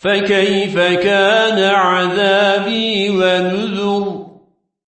فكيف كان عذابي ونذر